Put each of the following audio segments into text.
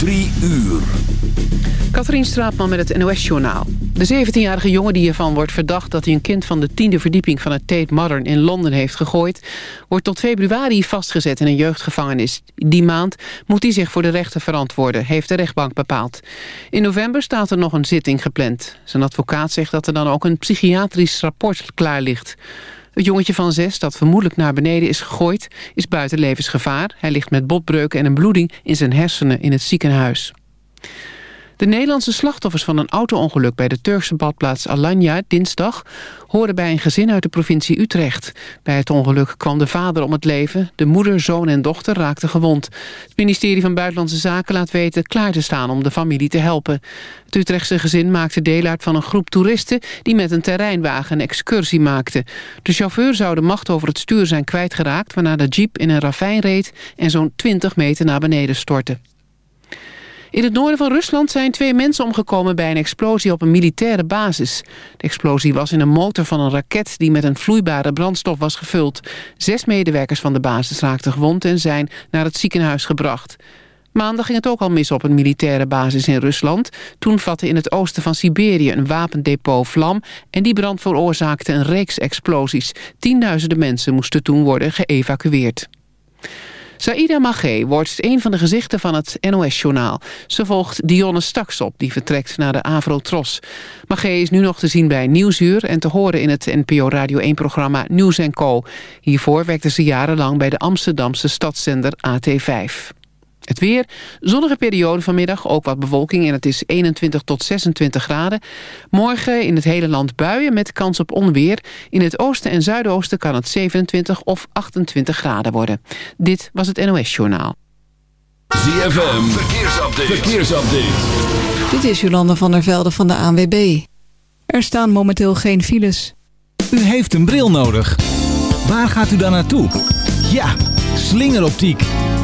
Drie uur. Katrien Straatman met het NOS-journaal. De 17-jarige jongen die ervan wordt verdacht dat hij een kind van de tiende verdieping van het Tate Modern in Londen heeft gegooid, wordt tot februari vastgezet in een jeugdgevangenis. Die maand moet hij zich voor de rechter verantwoorden, heeft de rechtbank bepaald. In november staat er nog een zitting gepland. Zijn advocaat zegt dat er dan ook een psychiatrisch rapport klaar ligt. Het jongetje van zes, dat vermoedelijk naar beneden is gegooid, is buiten levensgevaar. Hij ligt met botbreuken en een bloeding in zijn hersenen in het ziekenhuis. De Nederlandse slachtoffers van een auto-ongeluk bij de Turkse badplaats Alanya dinsdag horen bij een gezin uit de provincie Utrecht. Bij het ongeluk kwam de vader om het leven, de moeder, zoon en dochter raakten gewond. Het ministerie van Buitenlandse Zaken laat weten klaar te staan om de familie te helpen. Het Utrechtse gezin maakte deel uit van een groep toeristen die met een terreinwagen een excursie maakte. De chauffeur zou de macht over het stuur zijn kwijtgeraakt waarna de jeep in een ravijn reed en zo'n 20 meter naar beneden stortte. In het noorden van Rusland zijn twee mensen omgekomen bij een explosie op een militaire basis. De explosie was in een motor van een raket die met een vloeibare brandstof was gevuld. Zes medewerkers van de basis raakten gewond en zijn naar het ziekenhuis gebracht. Maandag ging het ook al mis op een militaire basis in Rusland. Toen vatte in het oosten van Siberië een wapendepot vlam... en die brand veroorzaakte een reeks explosies. Tienduizenden mensen moesten toen worden geëvacueerd. Saïda Magé wordt een van de gezichten van het NOS-journaal. Ze volgt Dionne Staks op, die vertrekt naar de Avro-Tros. Magé is nu nog te zien bij Nieuwsuur... en te horen in het NPO Radio 1-programma Nieuws Co. Hiervoor werkte ze jarenlang bij de Amsterdamse stadszender AT5. Het weer, zonnige periode vanmiddag, ook wat bewolking en het is 21 tot 26 graden. Morgen in het hele land buien met kans op onweer. In het oosten en zuidoosten kan het 27 of 28 graden worden. Dit was het NOS Journaal. ZFM, verkeersupdate. verkeersupdate. Dit is Jolanda van der Velde van de ANWB. Er staan momenteel geen files. U heeft een bril nodig. Waar gaat u dan naartoe? Ja, slingeroptiek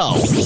go.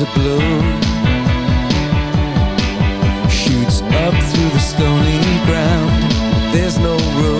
days blue Shoots up through the stony ground. There's no room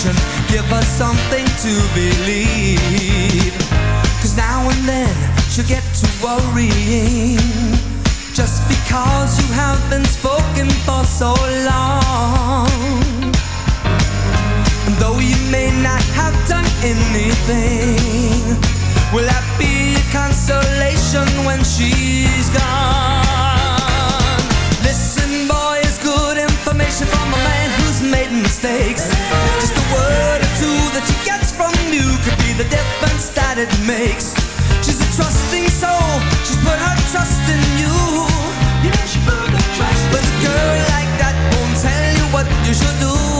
Attention, give us something to believe. Cause now and then she'll get to worrying. Just because you have been spoken for so long. And though you may not have done anything, will that be a consolation when she's gone? It makes. She's a trusting soul, she's put her trust in you. Know she put her trust But a girl like that won't tell you what you should do.